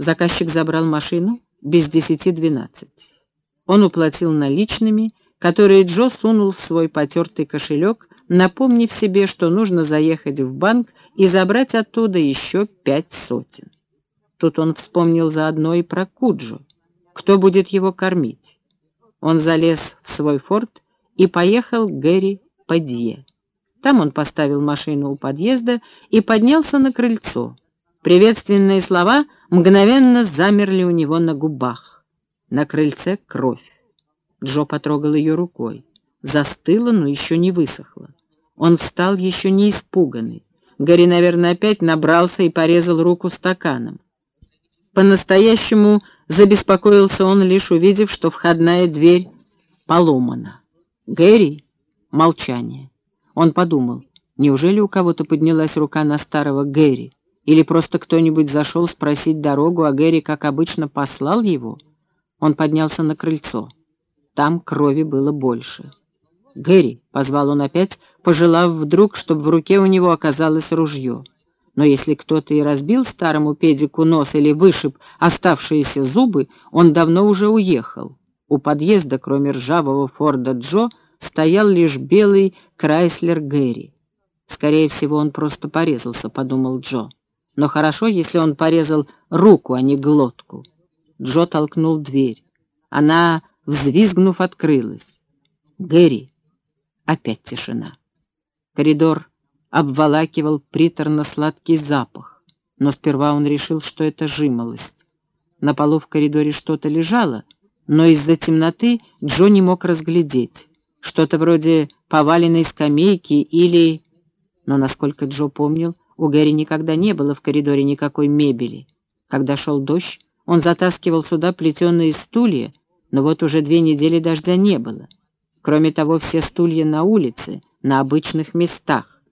Заказчик забрал машину без десяти двенадцать. Он уплатил наличными, которые Джо сунул в свой потертый кошелек, напомнив себе, что нужно заехать в банк и забрать оттуда еще пять сотен. Тут он вспомнил заодно и про Куджу. Кто будет его кормить? Он залез в свой форт и поехал к Гэри Падье. Там он поставил машину у подъезда и поднялся на крыльцо. Приветственные слова мгновенно замерли у него на губах. На крыльце кровь. Джо потрогал ее рукой. Застыла, но еще не высохла. Он встал еще не испуганный. Гарри, наверное, опять набрался и порезал руку стаканом. По-настоящему забеспокоился он, лишь увидев, что входная дверь поломана. Гэри — молчание. Он подумал, неужели у кого-то поднялась рука на старого Гэри? Или просто кто-нибудь зашел спросить дорогу, а Гэри, как обычно, послал его? Он поднялся на крыльцо. Там крови было больше. «Гэри!» — позвал он опять, пожелав вдруг, чтобы в руке у него оказалось ружье. Но если кто-то и разбил старому педику нос или вышиб оставшиеся зубы, он давно уже уехал. У подъезда, кроме ржавого Форда Джо, стоял лишь белый Крайслер Гэри. «Скорее всего, он просто порезался», — подумал Джо. «Но хорошо, если он порезал руку, а не глотку». Джо толкнул дверь. Она, взвизгнув, открылась. «Гэри!» Опять тишина. Коридор обволакивал приторно-сладкий запах, но сперва он решил, что это жимолость. На полу в коридоре что-то лежало, но из-за темноты Джо не мог разглядеть. Что-то вроде поваленной скамейки или... Но, насколько Джо помнил, у Гэри никогда не было в коридоре никакой мебели. Когда шел дождь, он затаскивал сюда плетеные стулья, но вот уже две недели дождя не было. Кроме того, все стулья на улице, на обычных местах.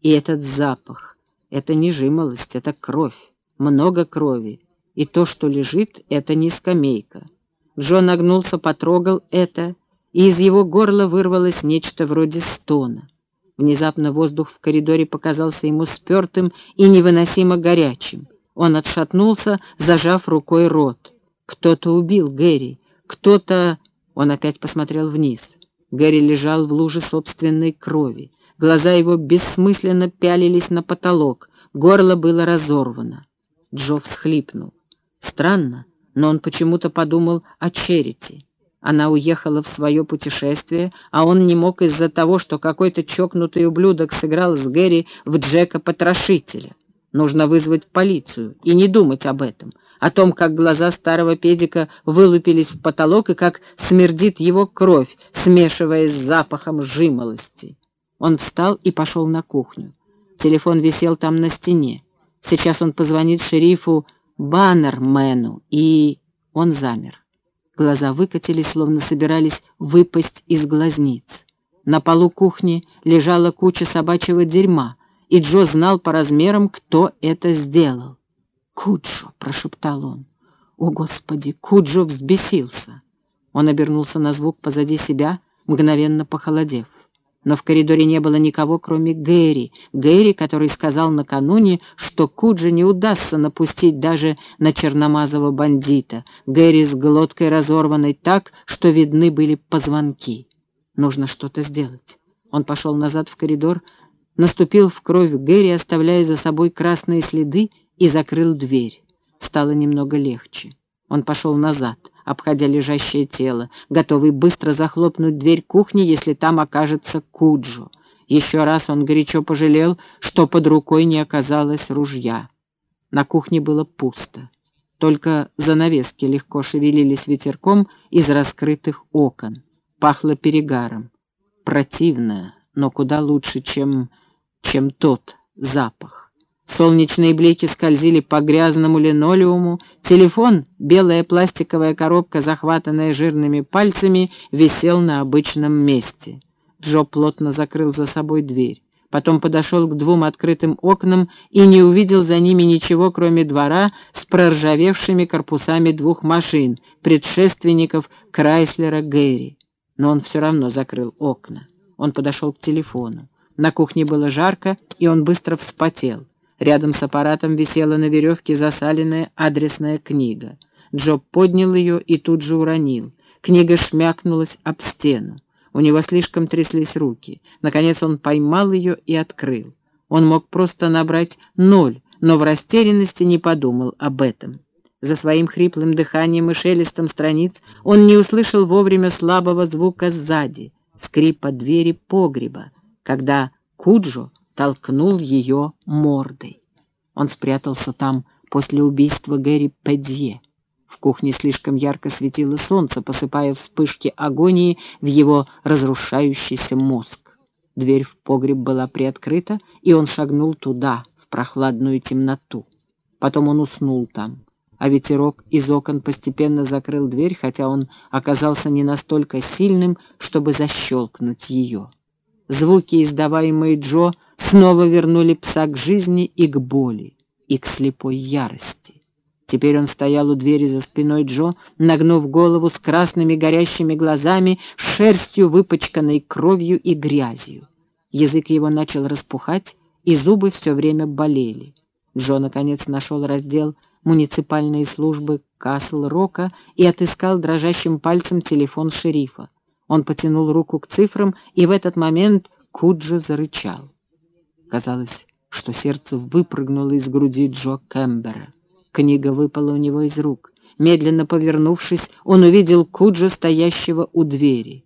И этот запах, это не жимолость, это кровь, много крови. И то, что лежит, это не скамейка. Джо нагнулся, потрогал это и из его горла вырвалось нечто вроде стона. Внезапно воздух в коридоре показался ему спертым и невыносимо горячим. Он отшатнулся, зажав рукой рот. Кто-то убил Гэри, кто-то... Он опять посмотрел вниз. Гэри лежал в луже собственной крови. Глаза его бессмысленно пялились на потолок. Горло было разорвано. Джо всхлипнул. Странно, но он почему-то подумал о Черити. Она уехала в свое путешествие, а он не мог из-за того, что какой-то чокнутый ублюдок сыграл с Гэри в Джека-потрошителя. Нужно вызвать полицию и не думать об этом, о том, как глаза старого педика вылупились в потолок и как смердит его кровь, смешиваясь с запахом жимолости. Он встал и пошел на кухню. Телефон висел там на стене. Сейчас он позвонит шерифу Баннермену, и он замер. Глаза выкатились, словно собирались выпасть из глазниц. На полу кухни лежала куча собачьего дерьма, и Джо знал по размерам, кто это сделал. «Куджо!» — прошептал он. «О, Господи!» — Куджо взбесился. Он обернулся на звук позади себя, мгновенно похолодев но в коридоре не было никого, кроме Гэри. Гэри, который сказал накануне, что Куджи не удастся напустить даже на черномазого бандита. Гэри с глоткой разорванной так, что видны были позвонки. Нужно что-то сделать. Он пошел назад в коридор, наступил в кровь Гэри, оставляя за собой красные следы, и закрыл дверь. Стало немного легче. Он пошел назад обходя лежащее тело, готовый быстро захлопнуть дверь кухни, если там окажется Куджо. Еще раз он горячо пожалел, что под рукой не оказалось ружья. На кухне было пусто. Только занавески легко шевелились ветерком из раскрытых окон. Пахло перегаром. Противно, но куда лучше, чем, чем тот запах. Солнечные блики скользили по грязному линолеуму. Телефон, белая пластиковая коробка, захватанная жирными пальцами, висел на обычном месте. Джо плотно закрыл за собой дверь. Потом подошел к двум открытым окнам и не увидел за ними ничего, кроме двора с проржавевшими корпусами двух машин, предшественников Крайслера Гэри. Но он все равно закрыл окна. Он подошел к телефону. На кухне было жарко, и он быстро вспотел. Рядом с аппаратом висела на веревке засаленная адресная книга. Джо поднял ее и тут же уронил. Книга шмякнулась об стену. У него слишком тряслись руки. Наконец он поймал ее и открыл. Он мог просто набрать ноль, но в растерянности не подумал об этом. За своим хриплым дыханием и шелестом страниц он не услышал вовремя слабого звука сзади, скрипа двери погреба, когда Куджо толкнул ее мордой. Он спрятался там после убийства Гэри Педье. В кухне слишком ярко светило солнце, посыпая вспышки агонии в его разрушающийся мозг. Дверь в погреб была приоткрыта, и он шагнул туда, в прохладную темноту. Потом он уснул там, а ветерок из окон постепенно закрыл дверь, хотя он оказался не настолько сильным, чтобы защелкнуть ее. Звуки, издаваемые Джо, снова вернули пса к жизни и к боли, и к слепой ярости. Теперь он стоял у двери за спиной Джо, нагнув голову с красными горящими глазами, шерстью, выпачканной кровью и грязью. Язык его начал распухать, и зубы все время болели. Джо, наконец, нашел раздел муниципальные службы Касл-Рока и отыскал дрожащим пальцем телефон шерифа. Он потянул руку к цифрам, и в этот момент Куджи зарычал. Казалось, что сердце выпрыгнуло из груди Джо Кэмбера. Книга выпала у него из рук. Медленно повернувшись, он увидел Куджа, стоящего у двери.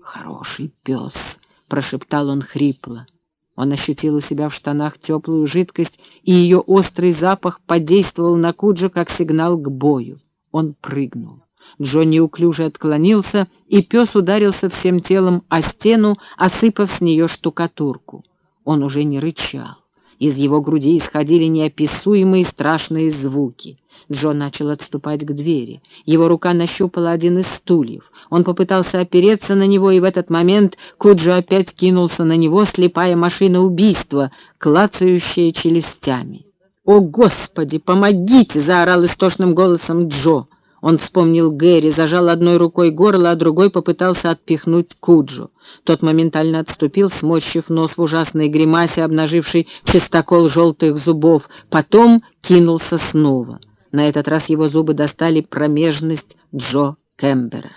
«Хороший пес», — прошептал он хрипло. Он ощутил у себя в штанах теплую жидкость, и ее острый запах подействовал на Куджа как сигнал к бою. Он прыгнул. Джо неуклюже отклонился, и пес ударился всем телом о стену, осыпав с нее штукатурку. Он уже не рычал. Из его груди исходили неописуемые страшные звуки. Джо начал отступать к двери. Его рука нащупала один из стульев. Он попытался опереться на него, и в этот момент Куджо опять кинулся на него, слепая машина убийства, клацающая челюстями. «О, Господи, помогите!» — заорал истошным голосом Джо. Он вспомнил Гэри, зажал одной рукой горло, а другой попытался отпихнуть Куджу. Тот моментально отступил, сморщив нос в ужасной гримасе, обнаживший чистокол желтых зубов. Потом кинулся снова. На этот раз его зубы достали промежность Джо Кембера.